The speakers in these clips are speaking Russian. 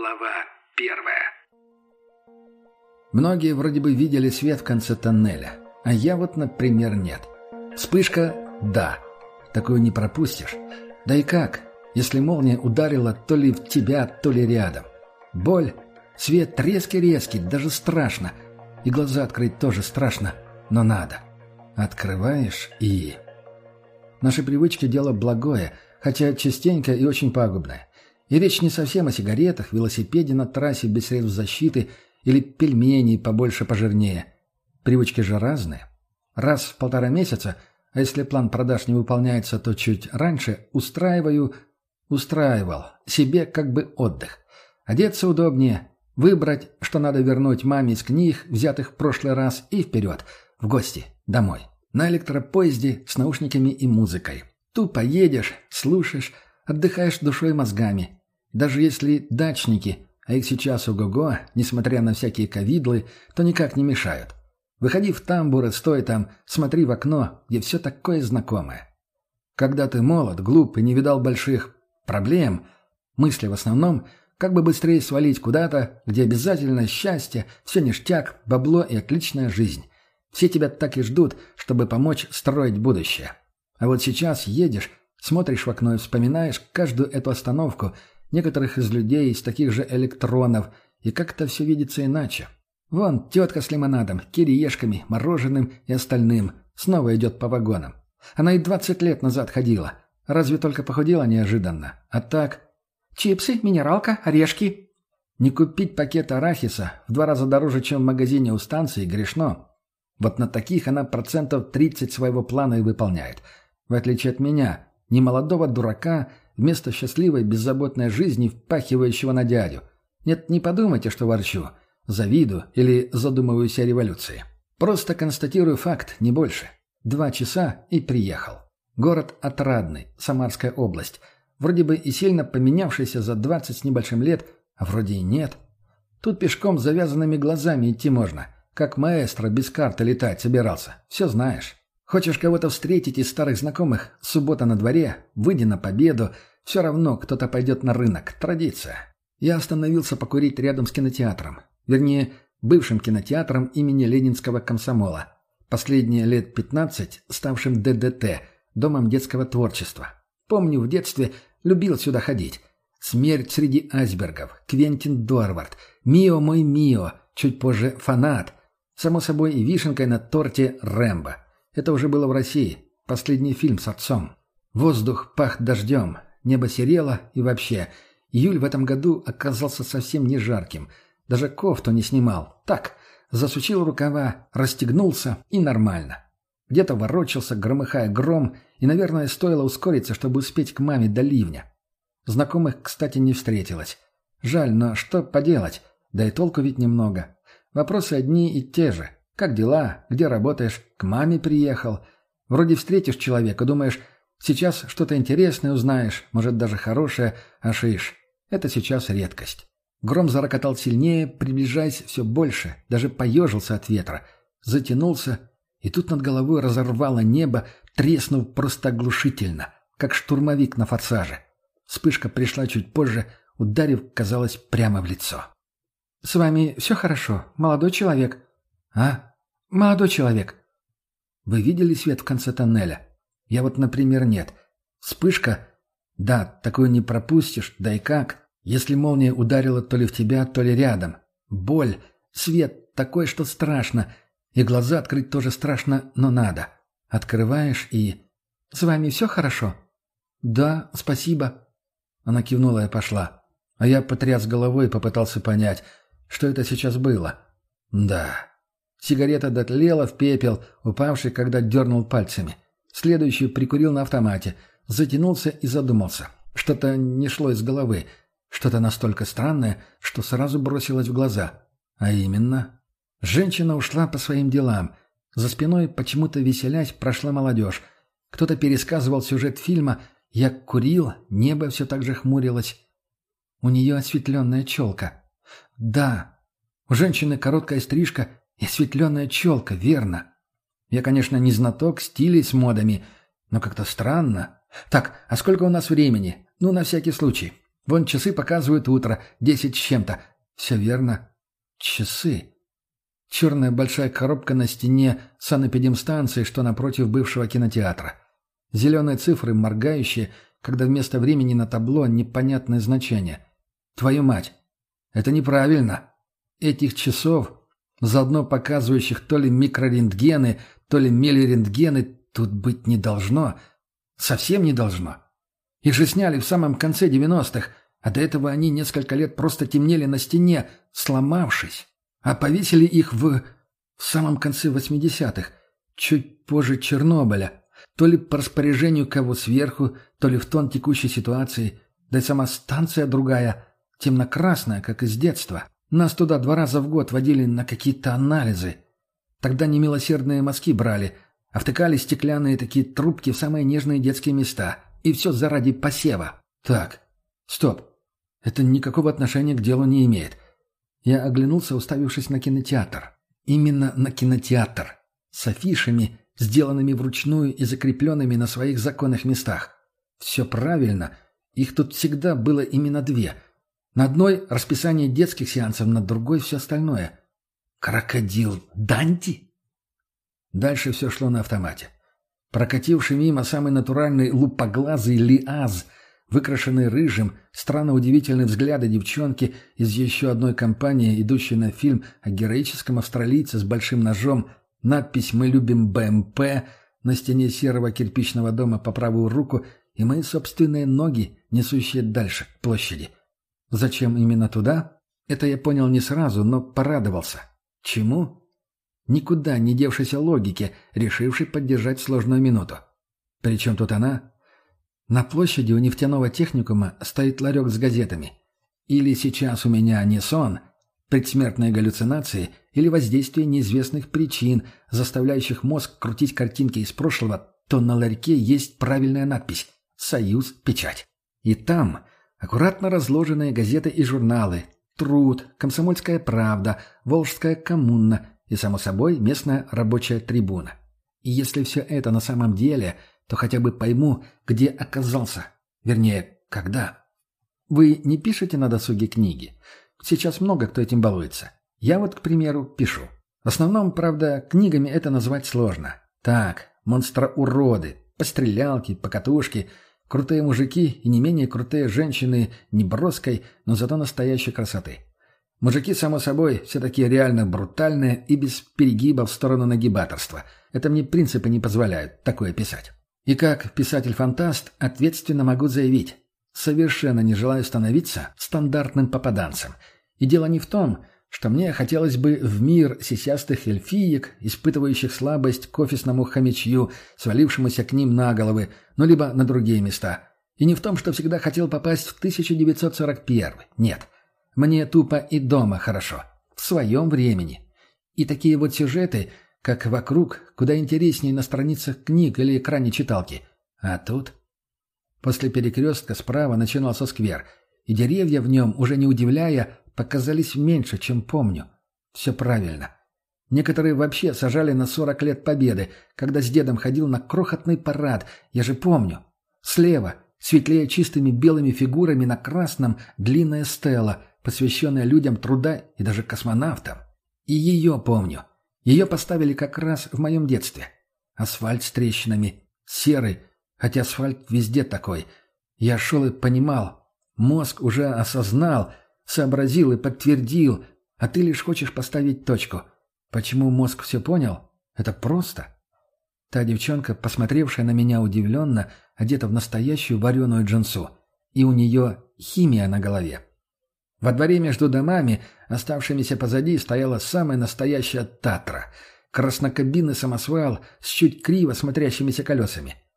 Глава первая. Многие вроде бы видели свет в конце тоннеля, а я вот, например, нет. Вспышка – да. Такую не пропустишь. Да и как, если молния ударила то ли в тебя, то ли рядом. Боль, свет резкий-резкий, даже страшно. И глаза открыть тоже страшно, но надо. Открываешь и... Наши привычки – дело благое, хотя частенько и очень пагубное. И речь не совсем о сигаретах, велосипеде на трассе без средств защиты или пельменей побольше пожирнее. Привычки же разные. Раз в полтора месяца, а если план продаж не выполняется, то чуть раньше, устраиваю, устраивал себе как бы отдых. Одеться удобнее, выбрать, что надо вернуть маме из книг, взятых в прошлый раз, и вперед, в гости, домой. На электропоезде с наушниками и музыкой. Тупо едешь, слушаешь, отдыхаешь душой и мозгами. Даже если дачники, а их сейчас ого-го, несмотря на всякие ковидлы, то никак не мешают. Выходи в тамбуры, стой там, смотри в окно, где все такое знакомое. Когда ты молод, глуп и не видал больших проблем, мысли в основном, как бы быстрее свалить куда-то, где обязательно счастье, все ништяк, бабло и отличная жизнь. Все тебя так и ждут, чтобы помочь строить будущее. А вот сейчас едешь, смотришь в окно и вспоминаешь каждую эту остановку, некоторых из людей из таких же электронов, и как-то все видится иначе. Вон, тетка с лимонадом, кириешками, мороженым и остальным снова идет по вагонам. Она и 20 лет назад ходила. Разве только похудела неожиданно. А так... Чипсы, минералка, орешки. Не купить пакет арахиса в два раза дороже, чем в магазине у станции, грешно. Вот на таких она процентов 30 своего плана и выполняет. В отличие от меня, немолодого дурака, вместо счастливой, беззаботной жизни, впахивающего на дядю. Нет, не подумайте, что ворчу, завидую или задумываюсь о революции. Просто констатирую факт, не больше. Два часа и приехал. Город Отрадный, Самарская область. Вроде бы и сильно поменявшийся за двадцать с небольшим лет, а вроде и нет. Тут пешком с завязанными глазами идти можно. Как маэстро без карты летать собирался. Все знаешь. Хочешь кого-то встретить из старых знакомых? Суббота на дворе, выйди на победу – все равно кто-то пойдет на рынок. Традиция. Я остановился покурить рядом с кинотеатром. Вернее, бывшим кинотеатром имени Ленинского комсомола. Последние лет 15, ставшим ДДТ, Домом детского творчества. Помню, в детстве любил сюда ходить. «Смерть среди айсбергов», «Квентин Дорвард», «Мио мой Мио», чуть позже «Фанат». Само собой, и вишенкой на торте «Рэмбо». Это уже было в России. Последний фильм с отцом. Воздух пах дождем небо серело и вообще. Июль в этом году оказался совсем не жарким. Даже кофту не снимал. Так, засучил рукава, расстегнулся и нормально. Где-то ворочался, громыхая гром, и, наверное, стоило ускориться, чтобы успеть к маме до ливня. Знакомых, кстати, не встретилось. Жаль, но что поделать? Да и толку ведь немного. Вопросы одни и те же. Как дела? Где работаешь? К маме приехал. Вроде встретишь человека, думаешь, Сейчас что-то интересное узнаешь, может, даже хорошее, а. Это сейчас редкость. Гром зарокотал сильнее, приближаясь все больше, даже поежился от ветра. Затянулся, и тут над головой разорвало небо, треснув просто оглушительно, как штурмовик на форсаже. Вспышка пришла чуть позже, ударив, казалось, прямо в лицо. «С вами все хорошо, молодой человек?» «А? Молодой человек?» «Вы видели свет в конце тоннеля?» Я вот, например, нет. Вспышка? Да, такую не пропустишь, да и как. Если молния ударила то ли в тебя, то ли рядом. Боль, свет такой, что страшно. И глаза открыть тоже страшно, но надо. Открываешь и... «С вами все хорошо?» «Да, спасибо». Она кивнула и пошла. А я потряс головой и попытался понять, что это сейчас было. Да. Сигарета дотлела в пепел, упавший, когда дернул пальцами. Следующий прикурил на автомате, затянулся и задумался. Что-то не шло из головы, что-то настолько странное, что сразу бросилось в глаза. А именно, женщина ушла по своим делам. За спиной, почему-то веселясь, прошла молодежь. Кто-то пересказывал сюжет фильма, я курил, небо все так же хмурилось. У нее осветленная челка. Да, у женщины короткая стрижка и осветленная челка, верно. Я, конечно, не знаток стилей с модами, но как-то странно. Так, а сколько у нас времени? Ну, на всякий случай. Вон часы показывают утро, десять с чем-то. Все верно. Часы. Черная большая коробка на стене санэпидемстанции, что напротив бывшего кинотеатра. Зеленые цифры, моргающие, когда вместо времени на табло непонятное значение. Твою мать! Это неправильно! Этих часов заодно показывающих то ли микрорентгены, то ли мелирентгены, тут быть не должно. Совсем не должно. Их же сняли в самом конце 90-х, а до этого они несколько лет просто темнели на стене, сломавшись. А повесили их в... в самом конце 80-х, чуть позже Чернобыля. То ли по распоряжению кого сверху, то ли в тон текущей ситуации. Да и сама станция другая, темно-красная, как из детства. Нас туда два раза в год водили на какие-то анализы. Тогда немилосердные мазки брали, а втыкали стеклянные такие трубки в самые нежные детские места. И все заради посева. Так, стоп. Это никакого отношения к делу не имеет. Я оглянулся, уставившись на кинотеатр. Именно на кинотеатр. С афишами, сделанными вручную и закрепленными на своих законных местах. Все правильно. Их тут всегда было именно две – на одной расписание детских сеансов, на другой все остальное. Крокодил Данти? Дальше все шло на автомате. Прокативший мимо самый натуральный лупоглазый лиаз, выкрашенный рыжим, странно удивительные взгляды девчонки из еще одной компании, идущей на фильм о героическом австралийце с большим ножом, надпись «Мы любим БМП», на стене серого кирпичного дома по правую руку и мои собственные ноги, несущие дальше, к площади. Зачем именно туда? Это я понял не сразу, но порадовался. Чему? Никуда не девшейся логике, решившей поддержать сложную минуту. Причем тут она? На площади у нефтяного техникума стоит ларек с газетами. Или сейчас у меня не сон, предсмертные галлюцинации или воздействие неизвестных причин, заставляющих мозг крутить картинки из прошлого, то на ларьке есть правильная надпись «Союз Печать». И там Аккуратно разложенные газеты и журналы, «Труд», «Комсомольская правда», «Волжская коммуна» и, само собой, местная рабочая трибуна. И если все это на самом деле, то хотя бы пойму, где оказался. Вернее, когда. Вы не пишете на досуге книги? Сейчас много кто этим балуется. Я вот, к примеру, пишу. В основном, правда, книгами это назвать сложно. Так, монстра-уроды, пострелялки, покатушки – Крутые мужики и не менее крутые женщины, не броской, но зато настоящей красоты. Мужики, само собой, все такие реально брутальные и без перегиба в сторону нагибаторства. Это мне принципы не позволяют такое писать. И как писатель-фантаст ответственно могу заявить, совершенно не желаю становиться стандартным попаданцем. И дело не в том, что мне хотелось бы в мир сисястых эльфиек, испытывающих слабость к офисному хомячью, свалившемуся к ним на головы, ну либо на другие места. И не в том, что всегда хотел попасть в 1941. Нет. Мне тупо и дома хорошо. В своем времени. И такие вот сюжеты, как «Вокруг», куда интереснее на страницах книг или экране читалки. А тут... После перекрестка справа начинался сквер, и деревья в нем, уже не удивляя, показались меньше, чем помню. Все правильно. Некоторые вообще сажали на 40 лет победы, когда с дедом ходил на крохотный парад, я же помню. Слева, светлее чистыми белыми фигурами на красном, длинная стела, посвященная людям труда и даже космонавтам. И ее помню. Ее поставили как раз в моем детстве. Асфальт с трещинами, серый, хотя асфальт везде такой. Я шел и понимал, мозг уже осознал – сообразил и подтвердил, а ты лишь хочешь поставить точку. Почему мозг все понял? Это просто. Та девчонка, посмотревшая на меня удивленно, одета в настоящую вареную джинсу, и у нее химия на голове. Во дворе между домами, оставшимися позади, стояла самая настоящая татра — краснокабинный самосвал с чуть криво смотрящимися колесами —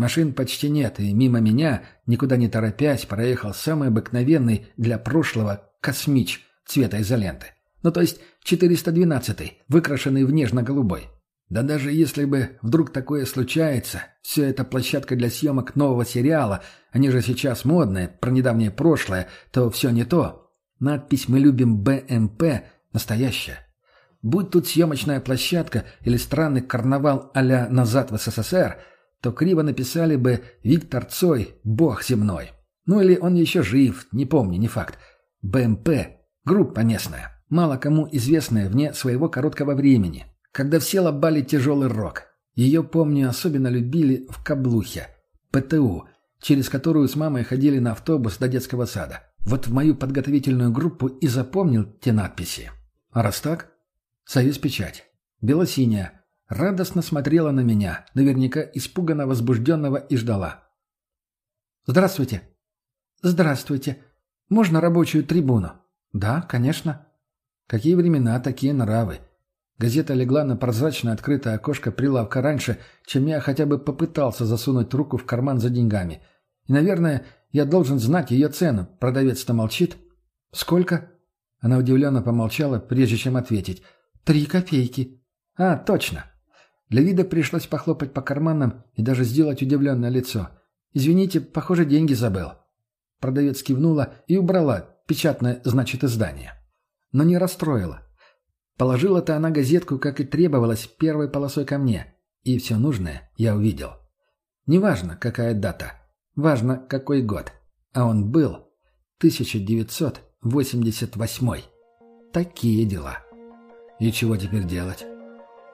Машин почти нет, и мимо меня, никуда не торопясь, проехал самый обыкновенный для прошлого космич цвета изоленты. Ну, то есть 412-й, выкрашенный в нежно-голубой. Да даже если бы вдруг такое случается, все это площадка для съемок нового сериала, они же сейчас модные, про недавнее прошлое, то все не то. Надпись «Мы любим БМП» настоящая. Будь тут съемочная площадка или странный карнавал а «Назад в СССР», то криво написали бы «Виктор Цой, бог земной». Ну или он еще жив, не помню, не факт. БМП – группа местная, мало кому известная вне своего короткого времени, когда все лобали тяжелый рок. Ее, помню, особенно любили в Каблухе, ПТУ, через которую с мамой ходили на автобус до детского сада. Вот в мою подготовительную группу и запомнил те надписи. А раз так, союз печать. Белосиняя – радостно смотрела на меня, наверняка испуганно возбужденного и ждала. «Здравствуйте!» «Здравствуйте! Можно рабочую трибуну?» «Да, конечно». Какие времена, такие нравы. Газета легла на прозрачное открытое окошко прилавка раньше, чем я хотя бы попытался засунуть руку в карман за деньгами. И, наверное, я должен знать ее цену. Продавец-то молчит. «Сколько?» Она удивленно помолчала, прежде чем ответить. «Три копейки». «А, точно. Для вида пришлось похлопать по карманам и даже сделать удивленное лицо. «Извините, похоже, деньги забыл». Продавец кивнула и убрала печатное, значит, издание. Но не расстроила. Положила-то она газетку, как и требовалось, первой полосой ко мне. И все нужное я увидел. Неважно, какая дата. Важно, какой год. А он был 1988. Такие дела. И чего теперь делать?